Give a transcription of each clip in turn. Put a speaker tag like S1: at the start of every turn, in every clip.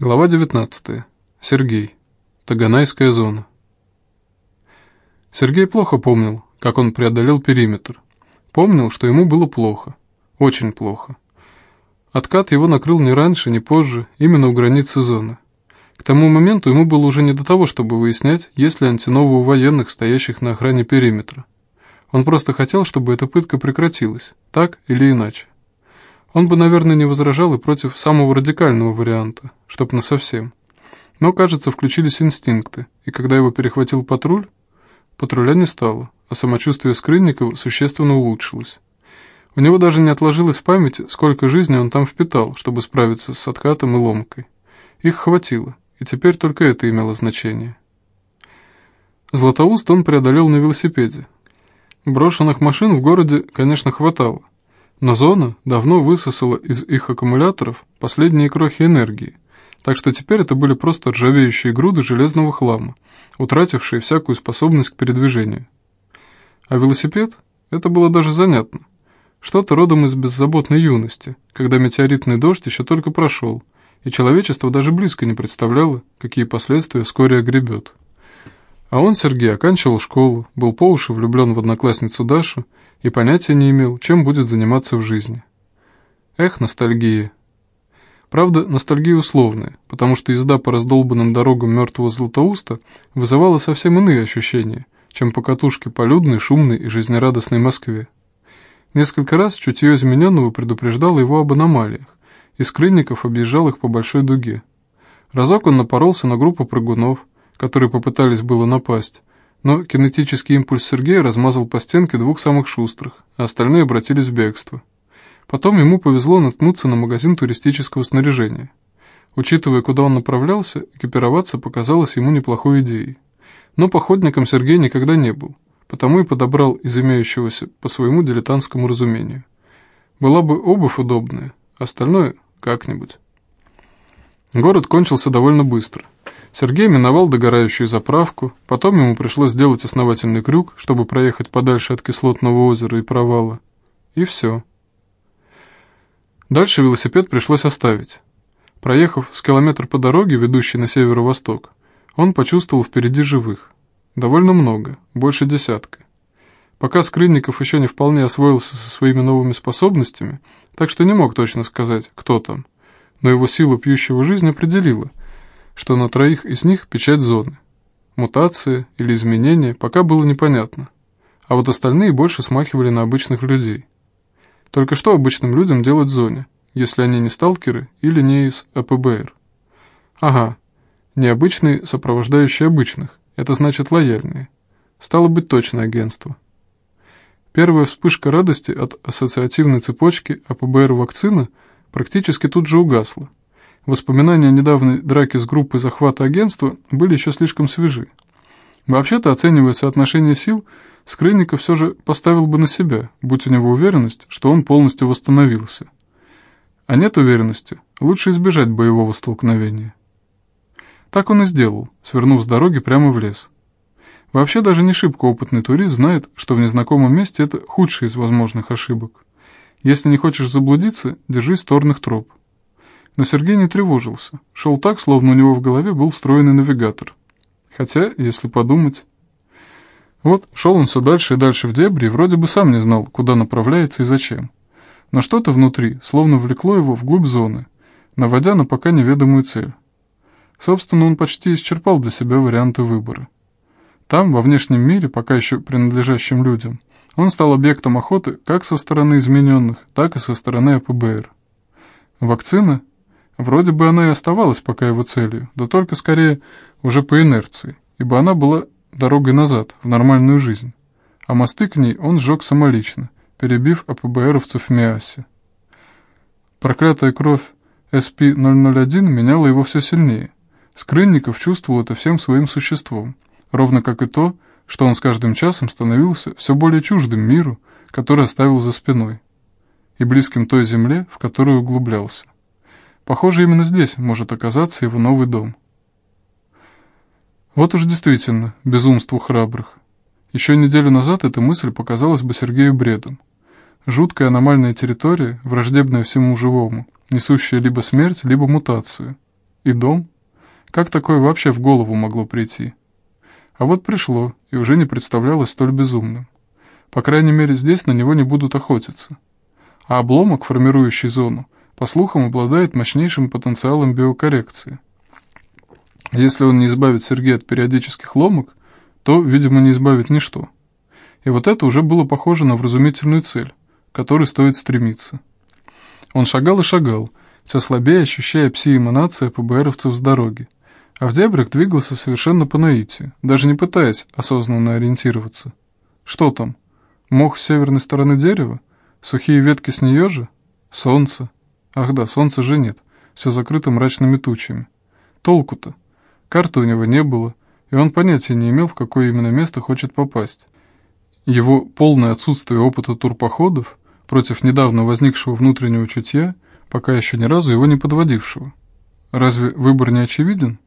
S1: Глава 19. Сергей. Таганайская зона. Сергей плохо помнил, как он преодолел периметр. Помнил, что ему было плохо. Очень плохо. Откат его накрыл не раньше, не позже, именно у границы зоны. К тому моменту ему было уже не до того, чтобы выяснять, есть ли антинова у военных, стоящих на охране периметра. Он просто хотел, чтобы эта пытка прекратилась, так или иначе. Он бы, наверное, не возражал и против самого радикального варианта, чтоб насовсем. Но, кажется, включились инстинкты, и когда его перехватил патруль, патруля не стало, а самочувствие Скрынникова существенно улучшилось. У него даже не отложилось в памяти, сколько жизни он там впитал, чтобы справиться с откатом и ломкой. Их хватило, и теперь только это имело значение. Златоуст он преодолел на велосипеде. Брошенных машин в городе, конечно, хватало, но зона давно высосала из их аккумуляторов последние крохи энергии, так что теперь это были просто ржавеющие груды железного хлама, утратившие всякую способность к передвижению. А велосипед? Это было даже занятно. Что-то родом из беззаботной юности, когда метеоритный дождь еще только прошел, и человечество даже близко не представляло, какие последствия вскоре огребет. А он, Сергей, оканчивал школу, был по уши влюблен в одноклассницу Дашу и понятия не имел, чем будет заниматься в жизни. Эх, ностальгия. Правда, ностальгия условная, потому что езда по раздолбанным дорогам мертвого Златоуста вызывала совсем иные ощущения, чем по катушке по людной, шумной и жизнерадостной Москве. Несколько раз чутье измененного предупреждало его об аномалиях, и Скрынников объезжал их по большой дуге. Разок он напоролся на группу прыгунов, которые попытались было напасть, но кинетический импульс Сергея размазал по стенке двух самых шустрых, а остальные обратились в бегство. Потом ему повезло наткнуться на магазин туристического снаряжения. Учитывая, куда он направлялся, экипироваться показалось ему неплохой идеей. Но походником Сергей никогда не был, потому и подобрал из имеющегося по своему дилетантскому разумению. Была бы обувь удобная, остальное как-нибудь. Город кончился довольно быстро – Сергей миновал догорающую заправку, потом ему пришлось сделать основательный крюк, чтобы проехать подальше от кислотного озера и провала. И все. Дальше велосипед пришлось оставить. Проехав с километр по дороге, ведущей на северо-восток, он почувствовал впереди живых. Довольно много, больше десятка. Пока Скрынников еще не вполне освоился со своими новыми способностями, так что не мог точно сказать, кто там, но его сила пьющего жизнь определила, что на троих из них печать зоны. Мутация или изменение пока было непонятно, а вот остальные больше смахивали на обычных людей. Только что обычным людям делать в зоне, если они не сталкеры или не из АПБР? Ага, необычные, сопровождающие обычных, это значит лояльные. Стало быть точно агентство. Первая вспышка радости от ассоциативной цепочки АПБР вакцина практически тут же угасла, Воспоминания о недавней драке с группой захвата агентства были еще слишком свежи. Вообще-то, оценивая соотношение сил, Скрынников все же поставил бы на себя, будь у него уверенность, что он полностью восстановился. А нет уверенности, лучше избежать боевого столкновения. Так он и сделал, свернув с дороги прямо в лес. Вообще даже не шибко опытный турист знает, что в незнакомом месте это худший из возможных ошибок. Если не хочешь заблудиться, держись торных троп. Но Сергей не тревожился. Шел так, словно у него в голове был встроенный навигатор. Хотя, если подумать... Вот, шел он все дальше и дальше в дебри, и вроде бы сам не знал, куда направляется и зачем. Но что-то внутри словно влекло его вглубь зоны, наводя на пока неведомую цель. Собственно, он почти исчерпал для себя варианты выбора. Там, во внешнем мире, пока еще принадлежащим людям, он стал объектом охоты как со стороны измененных, так и со стороны АПБР. Вакцина Вроде бы она и оставалась пока его целью, да только скорее уже по инерции, ибо она была дорогой назад, в нормальную жизнь. А мосты к ней он сжег самолично, перебив АПБРовцев в Миасе. Проклятая кровь СП-001 меняла его все сильнее. Скрынников чувствовал это всем своим существом, ровно как и то, что он с каждым часом становился все более чуждым миру, который оставил за спиной, и близким той земле, в которую углублялся. Похоже, именно здесь может оказаться его новый дом. Вот уж действительно, безумству храбрых. Еще неделю назад эта мысль показалась бы Сергею бредом. Жуткая аномальная территория, враждебная всему живому, несущая либо смерть, либо мутацию. и дом. Как такое вообще в голову могло прийти? А вот пришло, и уже не представлялось столь безумным. По крайней мере, здесь на него не будут охотиться. А обломок, формирующий зону, по слухам, обладает мощнейшим потенциалом биокоррекции. Если он не избавит Сергея от периодических ломок, то, видимо, не избавит ничто. И вот это уже было похоже на вразумительную цель, к которой стоит стремиться. Он шагал и шагал, все слабее ощущая пси-эманация ПБРовцев с дороги. А в дебрях двигался совершенно по наитию, даже не пытаясь осознанно ориентироваться. Что там? Мох с северной стороны дерева? Сухие ветки с нее же? Солнце? Ах да, солнца же нет, все закрыто мрачными тучами. Толку-то? Карты у него не было, и он понятия не имел, в какое именно место хочет попасть. Его полное отсутствие опыта турпоходов против недавно возникшего внутреннего чутья, пока еще ни разу его не подводившего. Разве выбор не очевиден?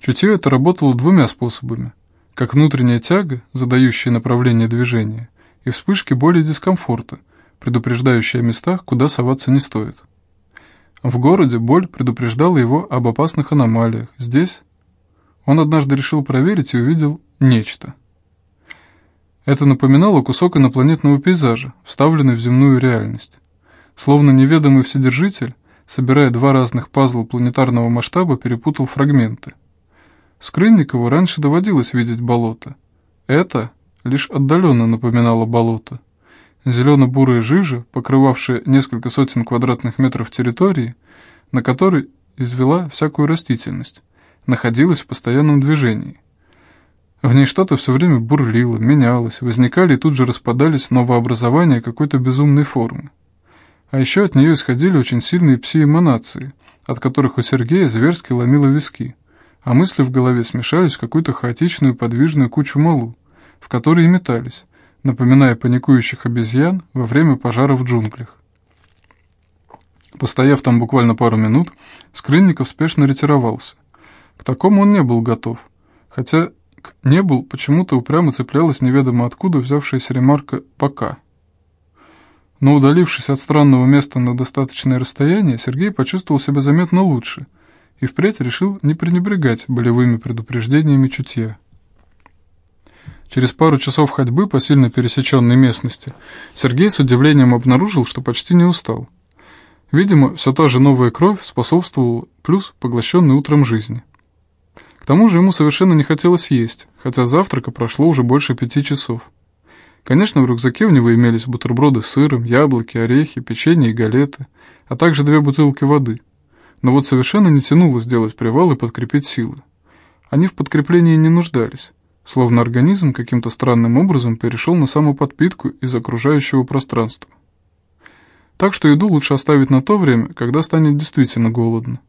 S1: Чутье это работало двумя способами. Как внутренняя тяга, задающая направление движения, и вспышки боли и дискомфорта, предупреждающие о местах, куда соваться не стоит. В городе боль предупреждала его об опасных аномалиях. Здесь он однажды решил проверить и увидел нечто – это напоминало кусок инопланетного пейзажа, вставленный в земную реальность. Словно неведомый вседержитель, собирая два разных пазла планетарного масштаба, перепутал фрагменты. Скрынникову раньше доводилось видеть болото. Это лишь отдаленно напоминало болото. Зелено-бурая жижа, покрывавшая несколько сотен квадратных метров территории, на которой извела всякую растительность, находилась в постоянном движении. В ней что-то все время бурлило, менялось, возникали и тут же распадались новообразования какой-то безумной формы. А еще от нее исходили очень сильные пси-эманации, от которых у Сергея зверски ломило виски, а мысли в голове смешались в какую-то хаотичную подвижную кучу малу, в которой и метались, напоминая паникующих обезьян во время пожара в джунглях. Постояв там буквально пару минут, Скрынников спешно ретировался. К такому он не был готов, хотя к небу почему-то упрямо цеплялась неведомо откуда взявшаяся ремарка «пока». Но удалившись от странного места на достаточное расстояние, Сергей почувствовал себя заметно лучше и впредь решил не пренебрегать болевыми предупреждениями чутья. Через пару часов ходьбы по сильно пересеченной местности Сергей с удивлением обнаружил, что почти не устал. Видимо, все та же новая кровь способствовала плюс поглощенной утром жизни. К тому же ему совершенно не хотелось есть, хотя завтрака прошло уже больше пяти часов. Конечно, в рюкзаке у него имелись бутерброды с сыром, яблоки, орехи, печенье и галеты, а также две бутылки воды. Но вот совершенно не тянуло сделать привал и подкрепить силы. Они в подкреплении не нуждались, словно организм каким-то странным образом перешел на самоподпитку из окружающего пространства. Так что еду лучше оставить на то время, когда станет действительно голодно.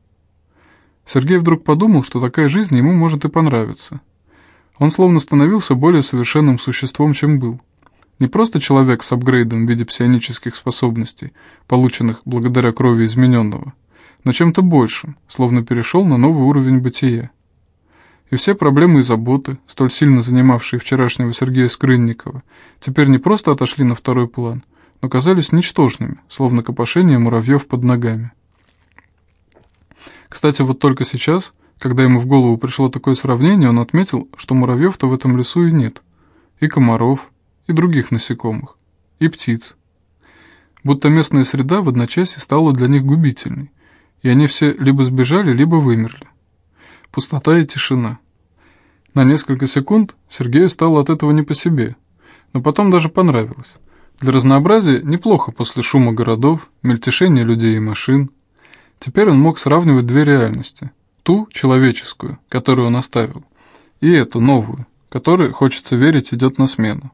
S1: Сергей вдруг подумал, что такая жизнь ему может и понравиться. Он словно становился более совершенным существом, чем был. Не просто человек с апгрейдом в виде псионических способностей, полученных благодаря крови измененного, но чем-то большим, словно перешел на новый уровень бытия. И все проблемы и заботы, столь сильно занимавшие вчерашнего Сергея Скрынникова, теперь не просто отошли на второй план, но казались ничтожными, словно копошение муравьев под ногами. Кстати, вот только сейчас, когда ему в голову пришло такое сравнение, он отметил, что муравьев-то в этом лесу и нет. И комаров, и других насекомых, и птиц. Будто местная среда в одночасье стала для них губительной, и они все либо сбежали, либо вымерли. Пустота и тишина. На несколько секунд Сергею стало от этого не по себе, но потом даже понравилось. Для разнообразия неплохо после шума городов, мельтешения людей и машин, Теперь он мог сравнивать две реальности. Ту, человеческую, которую он оставил, и эту, новую, которой, хочется верить, идет на смену.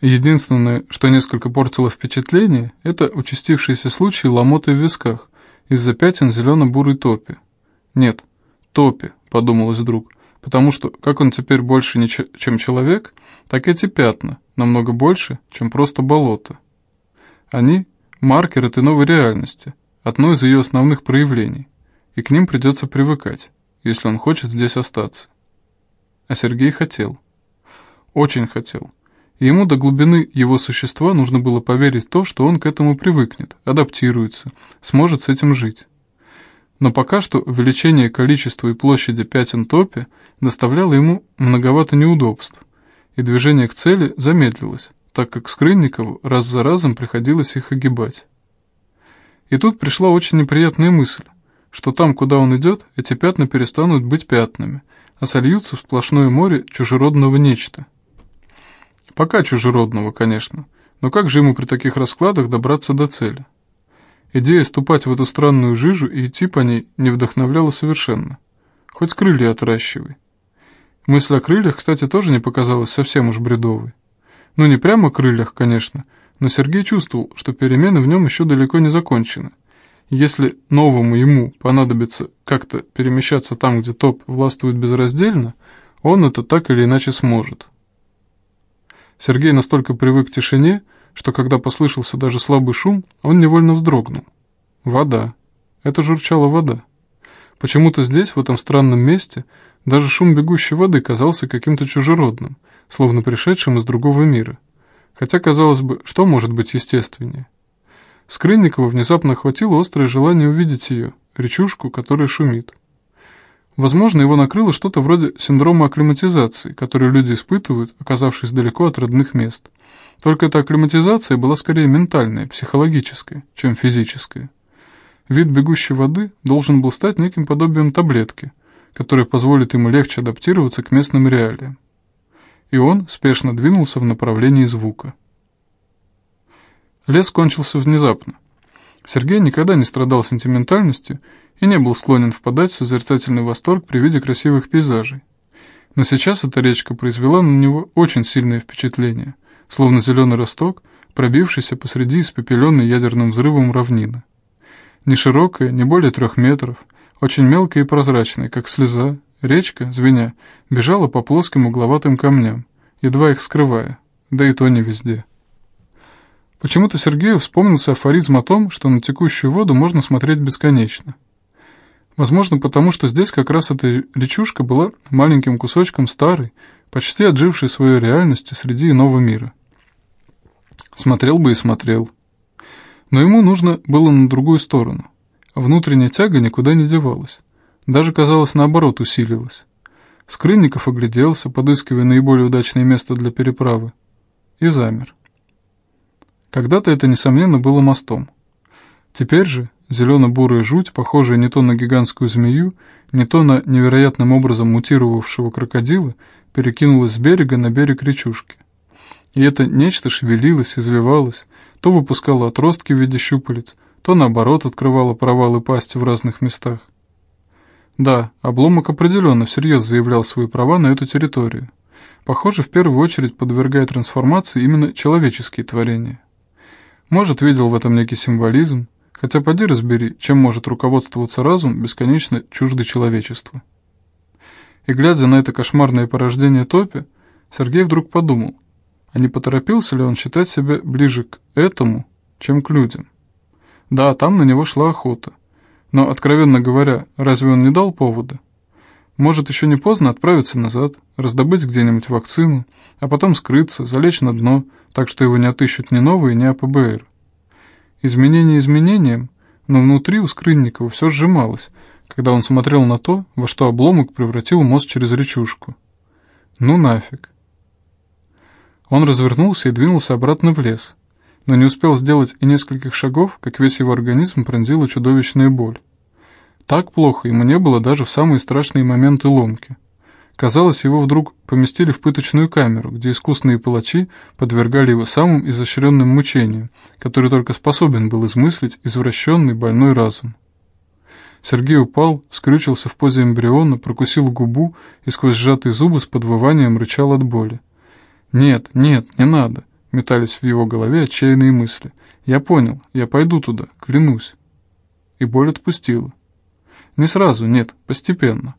S1: Единственное, что несколько портило впечатление, это участившиеся случаи ломоты в висках из-за пятен зелено-бурой топи. Нет, топи, подумалось вдруг, потому что, как он теперь больше, не чем человек, так эти пятна намного больше, чем просто болото. Они – маркер этой новой реальности – одно из ее основных проявлений, и к ним придется привыкать, если он хочет здесь остаться. А Сергей хотел. Очень хотел. И ему до глубины его существа нужно было поверить в то, что он к этому привыкнет, адаптируется, сможет с этим жить. Но пока что увеличение количества и площади пятен топи доставляло ему многовато неудобств, и движение к цели замедлилось, так как Скрынникову раз за разом приходилось их огибать. И тут пришла очень неприятная мысль, что там, куда он идет, эти пятна перестанут быть пятнами, а сольются в сплошное море чужеродного нечто. Пока чужеродного, конечно, но как же ему при таких раскладах добраться до цели? Идея ступать в эту странную жижу и идти по ней не вдохновляла совершенно. Хоть крылья отращивай. Мысль о крыльях, кстати, тоже не показалась совсем уж бредовой. Ну, не прямо о крыльях, конечно, но Сергей чувствовал, что перемены в нем еще далеко не закончены. Если новому ему понадобится как-то перемещаться там, где топ властвует безраздельно, он это так или иначе сможет. Сергей настолько привык к тишине, что когда послышался даже слабый шум, он невольно вздрогнул. Вода. Это журчала вода. Почему-то здесь, в этом странном месте, даже шум бегущей воды казался каким-то чужеродным, словно пришедшим из другого мира. Хотя, казалось бы, что может быть естественнее? Скрынникова внезапно охватило острое желание увидеть ее, речушку, которая шумит. Возможно, его накрыло что-то вроде синдрома акклиматизации, который люди испытывают, оказавшись далеко от родных мест – только эта акклиматизация была скорее ментальная, психологическая, чем физическая. Вид бегущей воды должен был стать неким подобием таблетки, которая позволит ему легче адаптироваться к местным реалиям. И он спешно двинулся в направлении звука. Лес кончился внезапно. Сергей никогда не страдал сентиментальностью и не был склонен впадать в созерцательный восторг при виде красивых пейзажей. Но сейчас эта речка произвела на него очень сильное впечатление словно зеленый росток, пробившийся посреди испепеленной ядерным взрывом равнины. Не широкая, не более трех метров, очень мелкая и прозрачная, как слеза, речка, звеня, бежала по плоским угловатым камням, едва их скрывая, да и то не везде. Почему-то Сергею вспомнился афоризм о том, что на текущую воду можно смотреть бесконечно. Возможно, потому что здесь как раз эта речушка была маленьким кусочком старой, почти отжившей свою реальность среди иного мира. Смотрел бы и смотрел. Но ему нужно было на другую сторону. Внутренняя тяга никуда не девалась. Даже, казалось, наоборот усилилась. Скрынников огляделся, подыскивая наиболее удачное место для переправы, и замер. Когда-то это, несомненно, было мостом. Теперь же зелено-бурая жуть, похожая не то на гигантскую змею, не то на невероятным образом мутировавшего крокодила, перекинулась с берега на берег речушки. И это нечто шевелилось, извивалось, то выпускало отростки в виде щупалец, то наоборот открывало провалы пасти в разных местах. Да, обломок определенно всерьез заявлял свои права на эту территорию. Похоже, в первую очередь подвергая трансформации именно человеческие творения. Может, видел в этом некий символизм, хотя поди разбери, чем может руководствоваться разум, бесконечно чуждый человечеству. И глядя на это кошмарное порождение Топи, Сергей вдруг подумал, а не поторопился ли он считать себя ближе к этому, чем к людям? Да, там на него шла охота. Но, откровенно говоря, разве он не дал повода? Может, еще не поздно отправиться назад, раздобыть где-нибудь вакцину, а потом скрыться, залечь на дно, так что его не отыщут ни новые, ни АПБР. Изменение изменением, но внутри у Скрынникова все сжималось, когда он смотрел на то, во что обломок превратил мост через речушку. Ну нафиг. Он развернулся и двинулся обратно в лес, но не успел сделать и нескольких шагов, как весь его организм пронзила чудовищная боль. Так плохо ему не было даже в самые страшные моменты ломки. Казалось, его вдруг поместили в пыточную камеру, где искусные палачи подвергали его самым изощренным мучениям, который только способен был измыслить извращенный больной разум. Сергей упал, скрючился в позе эмбриона, прокусил губу и сквозь сжатые зубы с подвыванием рычал от боли. «Нет, нет, не надо», — метались в его голове отчаянные мысли. «Я понял, я пойду туда, клянусь». И боль отпустила. Не сразу, нет, постепенно.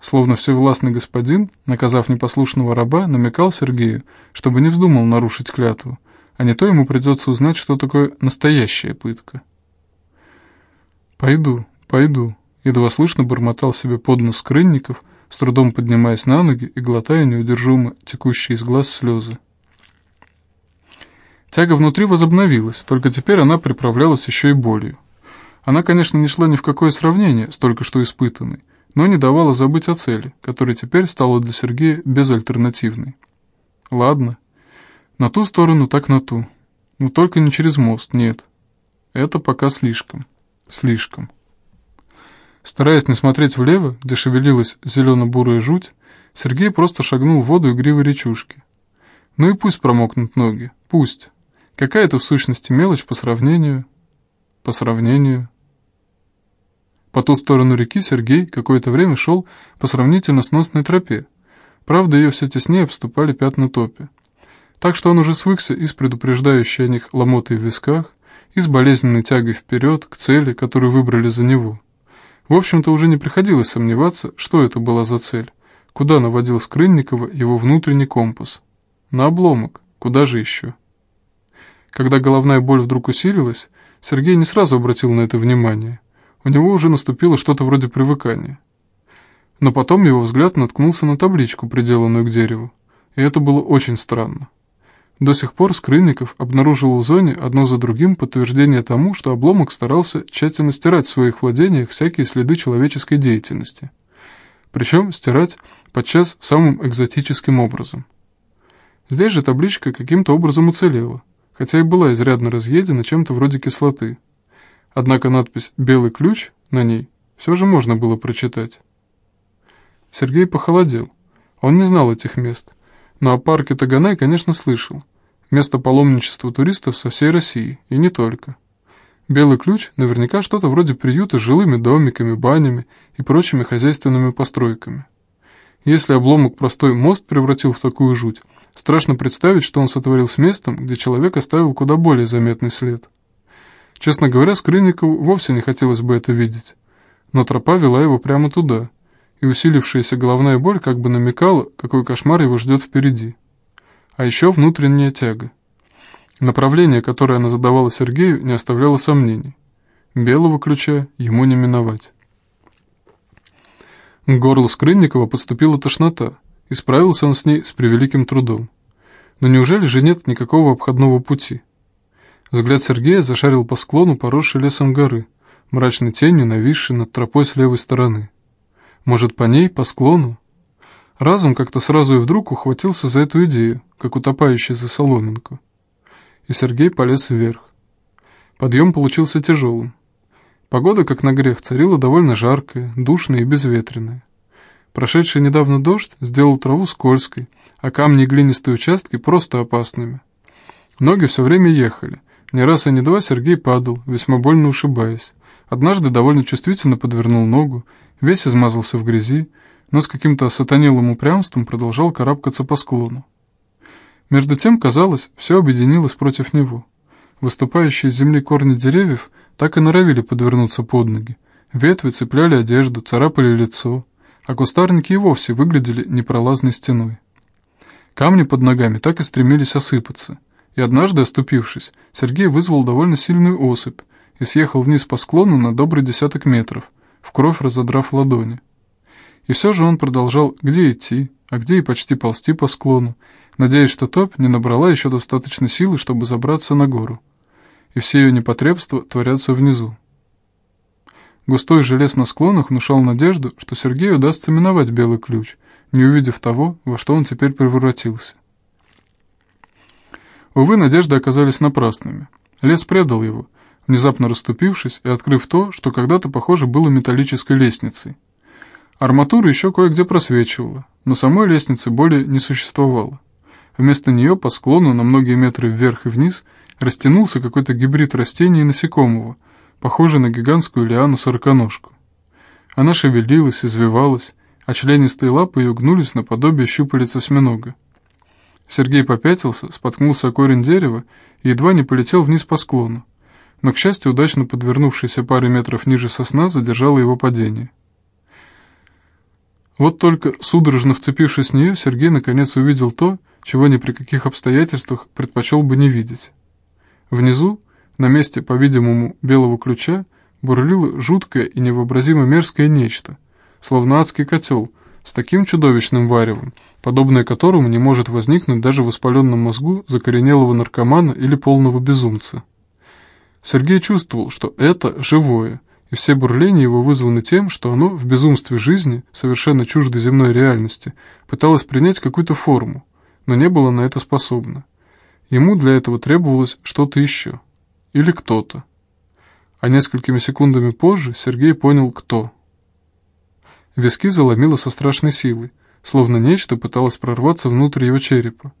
S1: Словно всевластный господин, наказав непослушного раба, намекал Сергею, чтобы не вздумал нарушить клятву, а не то ему придется узнать, что такое настоящая пытка. «Пойду, пойду», — едва слышно бормотал себе под нос Крынников, с трудом поднимаясь на ноги и глотая неудержимо текущие из глаз слезы. Тяга внутри возобновилась, только теперь она приправлялась еще и болью. Она, конечно, не шла ни в какое сравнение с только что испытанной, но не давала забыть о цели, которая теперь стала для Сергея безальтернативной. Ладно, на ту сторону так на ту, но только не через мост, нет. Это пока слишком, слишком. Стараясь не смотреть влево, где шевелилась зелено-бурая жуть, Сергей просто шагнул в воду игривой речушки. Ну и пусть промокнут ноги, пусть. Какая это в сущности мелочь по сравнению... По сравнению... По ту сторону реки Сергей какое-то время шел по сравнительно сносной тропе. Правда, ее все теснее обступали пятна топи. Так что он уже свыкся и с предупреждающей о них ломотой в висках, и с болезненной тягой вперед к цели, которую выбрали за него. В общем-то, уже не приходилось сомневаться, что это была за цель, куда наводил Скрынникова его внутренний компас. На обломок, куда же еще? Когда головная боль вдруг усилилась, Сергей не сразу обратил на это внимание. У него уже наступило что-то вроде привыкания. Но потом его взгляд наткнулся на табличку, приделанную к дереву. И это было очень странно. До сих пор Скрынников обнаружил в зоне одно за другим подтверждение тому, что обломок старался тщательно стирать в своих владениях всякие следы человеческой деятельности. Причем стирать подчас самым экзотическим образом. Здесь же табличка каким-то образом уцелела хотя и была изрядно разъедена чем-то вроде кислоты. Однако надпись «Белый ключ» на ней все же можно было прочитать. Сергей похолодел. Он не знал этих мест, но о парке Таганай, конечно, слышал. Место паломничества туристов со всей России, и не только. Белый ключ наверняка что-то вроде приюта с жилыми домиками, банями и прочими хозяйственными постройками. Если обломок простой мост превратил в такую жуть, Страшно представить, что он сотворил с местом, где человек оставил куда более заметный след. Честно говоря, Скрынникову вовсе не хотелось бы это видеть. Но тропа вела его прямо туда, и усилившаяся головная боль как бы намекала, какой кошмар его ждет впереди. А еще внутренняя тяга. Направление, которое она задавала Сергею, не оставляло сомнений. Белого ключа ему не миновать. К горлу Скрынникова подступила тошнота, и справился он с ней с превеликим трудом. Но неужели же нет никакого обходного пути? Взгляд Сергея зашарил по склону, поросшей лесом горы, мрачной тенью, нависшей над тропой с левой стороны. Может, по ней, по склону? Разум как-то сразу и вдруг ухватился за эту идею, как утопающий за соломинку. И Сергей полез вверх. Подъем получился тяжелым. Погода, как на грех, царила довольно жаркая, душная и безветренная. Прошедший недавно дождь сделал траву скользкой, а камни и глинистые участки просто опасными. Ноги все время ехали. Не раз и не два Сергей падал, весьма больно ушибаясь. Однажды довольно чувствительно подвернул ногу, весь измазался в грязи, но с каким-то осатанелым упрямством продолжал карабкаться по склону. Между тем, казалось, все объединилось против него. Выступающие из земли корни деревьев так и норовили подвернуться под ноги. Ветви цепляли одежду, царапали лицо а кустарники и вовсе выглядели непролазной стеной. Камни под ногами так и стремились осыпаться, и однажды, оступившись, Сергей вызвал довольно сильную осыпь и съехал вниз по склону на добрый десяток метров, в кровь разодрав ладони. И все же он продолжал где идти, а где и почти ползти по склону, надеясь, что топь не набрала еще достаточно силы, чтобы забраться на гору. И все ее непотребства творятся внизу. Густой желез на склонах внушал надежду, что Сергею удастся миновать белый ключ, не увидев того, во что он теперь превратился. Увы, надежды оказались напрасными. Лес предал его, внезапно расступившись и открыв то, что когда-то, похоже, было металлической лестницей. Арматура еще кое-где просвечивала, но самой лестницы более не существовало. Вместо нее по склону на многие метры вверх и вниз растянулся какой-то гибрид растений и насекомого – похожей на гигантскую лиану-сороконожку. Она шевелилась, извивалась, а членистые лапы ее гнулись наподобие щупалец осьминога. Сергей попятился, споткнулся о корень дерева и едва не полетел вниз по склону, но, к счастью, удачно подвернувшаяся пары метров ниже сосна задержала его падение. Вот только, судорожно вцепившись в нее, Сергей наконец увидел то, чего ни при каких обстоятельствах предпочел бы не видеть. Внизу, на месте, по-видимому, белого ключа бурлило жуткое и невообразимо мерзкое нечто, словно адский котел, с таким чудовищным варевом, подобное которому не может возникнуть даже в воспаленном мозгу закоренелого наркомана или полного безумца. Сергей чувствовал, что это живое, и все бурления его вызваны тем, что оно в безумстве жизни, совершенно чуждой земной реальности, пыталось принять какую-то форму, но не было на это способно. Ему для этого требовалось что-то еще. Или кто-то. А несколькими секундами позже Сергей понял, кто. Виски заломило со страшной силой, словно нечто пыталось прорваться внутрь его черепа.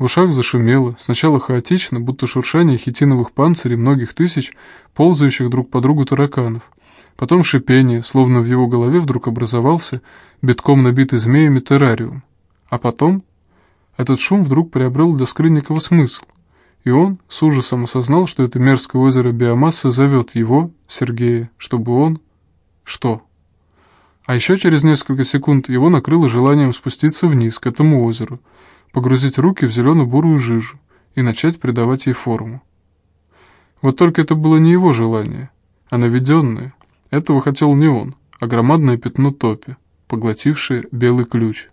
S1: В ушах зашумело, сначала хаотично, будто шуршание хитиновых панцирей многих тысяч, ползающих друг по другу тараканов. Потом шипение, словно в его голове вдруг образовался битком набитый змеями террариум. А потом этот шум вдруг приобрел для Скрынникова смысл, и он с ужасом осознал, что это мерзкое озеро биомассы зовет его, Сергея, чтобы он... Что? А еще через несколько секунд его накрыло желанием спуститься вниз, к этому озеру, погрузить руки в зелено-бурую жижу и начать придавать ей форму. Вот только это было не его желание, а наведенное. Этого хотел не он, а громадное пятно топи, поглотившее белый ключ.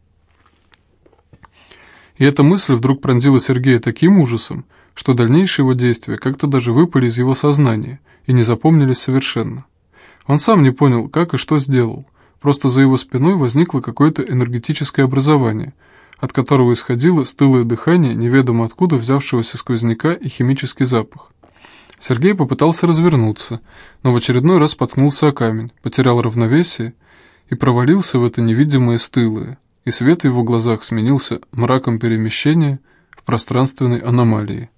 S1: И эта мысль вдруг пронзила Сергея таким ужасом, что дальнейшие его действия как-то даже выпали из его сознания и не запомнились совершенно. Он сам не понял, как и что сделал, просто за его спиной возникло какое-то энергетическое образование, от которого исходило стылое дыхание неведомо откуда взявшегося сквозняка и химический запах. Сергей попытался развернуться, но в очередной раз споткнулся о камень, потерял равновесие и провалился в это невидимое стылое, и свет в его глазах сменился мраком перемещения в пространственной аномалии.